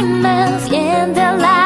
females in the light.